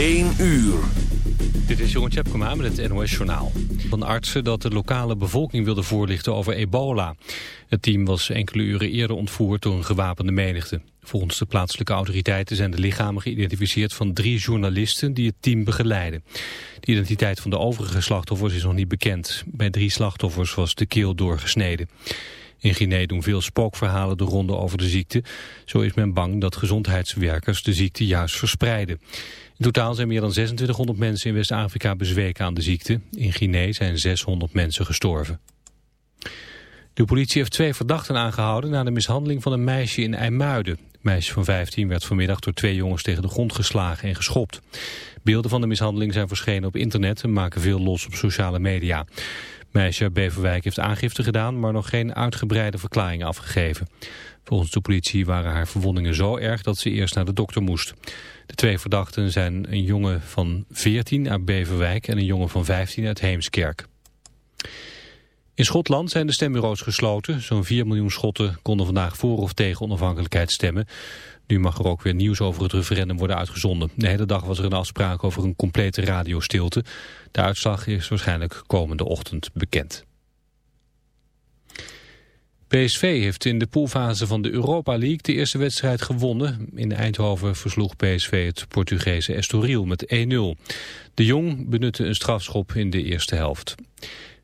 1 uur. Dit is Jeroen Tjepkema met het NOS Journaal. Van artsen dat de lokale bevolking wilde voorlichten over ebola. Het team was enkele uren eerder ontvoerd door een gewapende menigte. Volgens de plaatselijke autoriteiten zijn de lichamen geïdentificeerd van drie journalisten die het team begeleiden. De identiteit van de overige slachtoffers is nog niet bekend. Bij drie slachtoffers was de keel doorgesneden. In Guinea doen veel spookverhalen de ronde over de ziekte. Zo is men bang dat gezondheidswerkers de ziekte juist verspreiden. In totaal zijn meer dan 2600 mensen in West-Afrika bezweken aan de ziekte. In Guinea zijn 600 mensen gestorven. De politie heeft twee verdachten aangehouden na de mishandeling van een meisje in IJmuiden. Meisje van 15 werd vanmiddag door twee jongens tegen de grond geslagen en geschopt. Beelden van de mishandeling zijn verschenen op internet en maken veel los op sociale media. Meisje Beverwijk heeft aangifte gedaan, maar nog geen uitgebreide verklaringen afgegeven. Volgens de politie waren haar verwondingen zo erg dat ze eerst naar de dokter moest. De twee verdachten zijn een jongen van 14 uit Beverwijk en een jongen van 15 uit Heemskerk. In Schotland zijn de stembureaus gesloten. Zo'n 4 miljoen Schotten konden vandaag voor of tegen onafhankelijkheid stemmen. Nu mag er ook weer nieuws over het referendum worden uitgezonden. De hele dag was er een afspraak over een complete radiostilte. De uitslag is waarschijnlijk komende ochtend bekend. PSV heeft in de poolfase van de Europa League de eerste wedstrijd gewonnen. In Eindhoven versloeg PSV het Portugese Estoril met 1-0. De Jong benutte een strafschop in de eerste helft.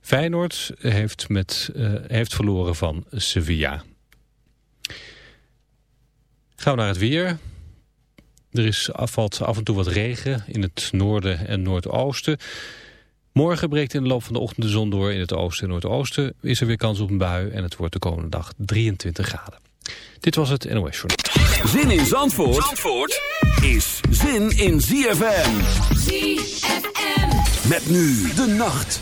Feyenoord heeft, met, uh, heeft verloren van Sevilla. Gaan we naar het weer. Er is, valt af en toe wat regen in het noorden en noordoosten. Morgen breekt in de loop van de ochtend de zon door. In het oosten en noordoosten is er weer kans op een bui. En het wordt de komende dag 23 graden. Dit was het NOS Journal. Zin in Zandvoort, Zandvoort is zin in ZFM. ZFM. Met nu de nacht.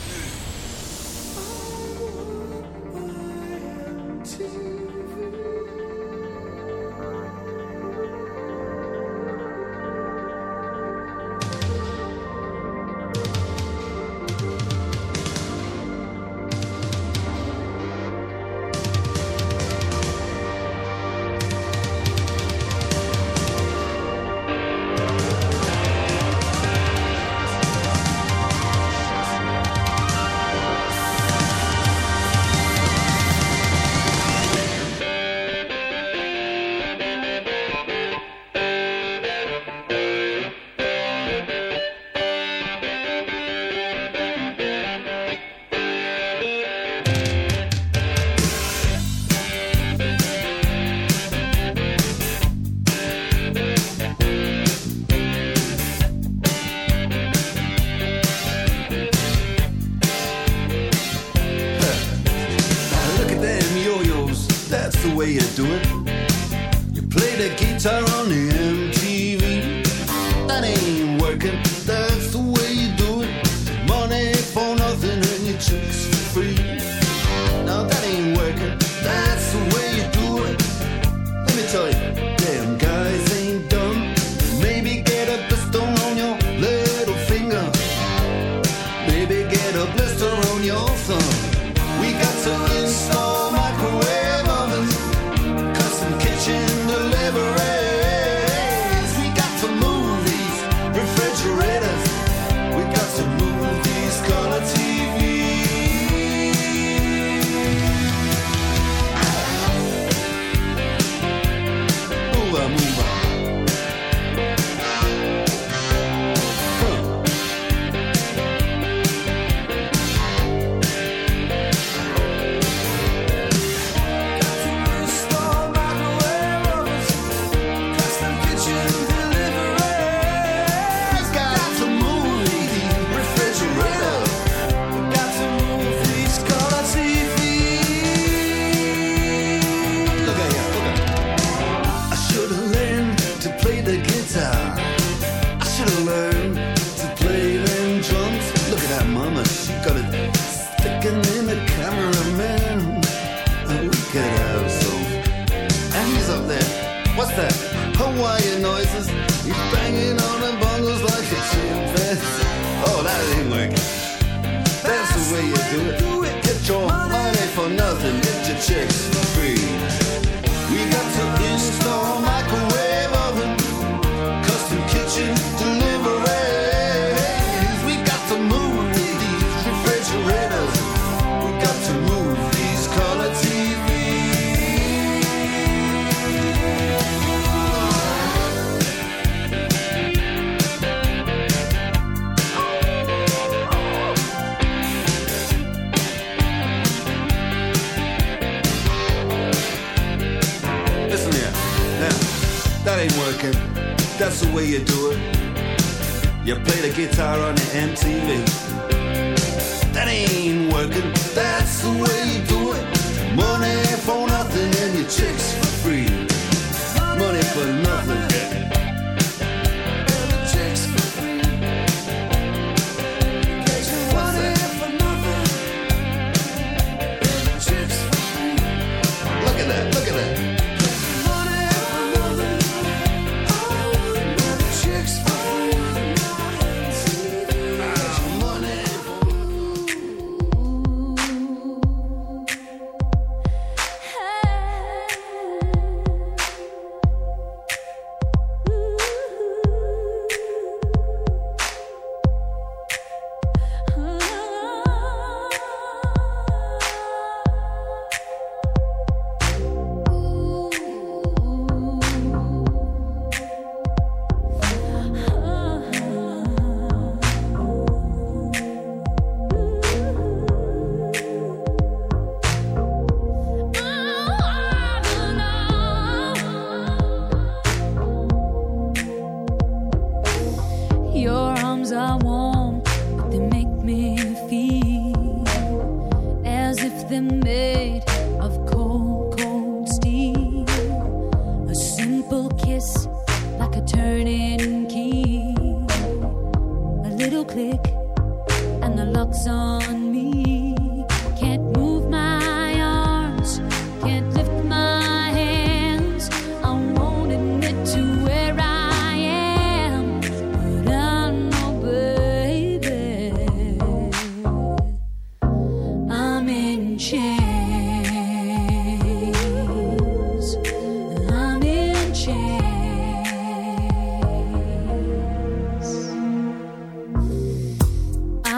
refrigerator. Chicks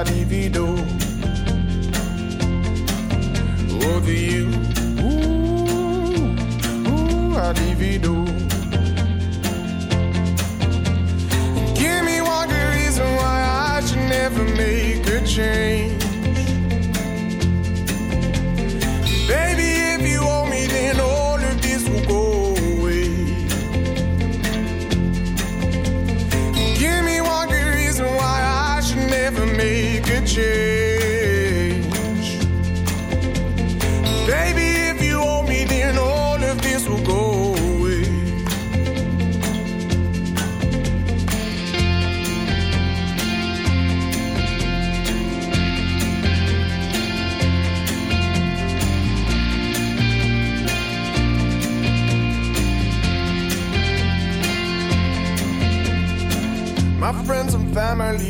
ooh, I divido. Over you, ooh, ooh, I divido. Give me one good reason why I should never make a change.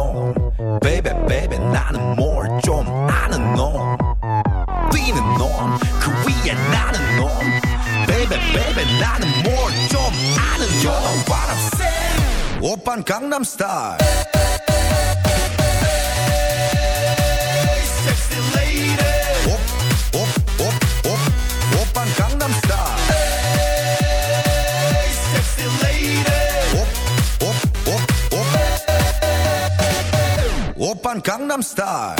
너 baby baby 나는 뭘 좀 아는 너 뛰는 넌그 위에 나는 너 baby baby 나는 뭘 좀 아는 너 You know what I'm saying 오빤 강남스타일 Gangnam Style.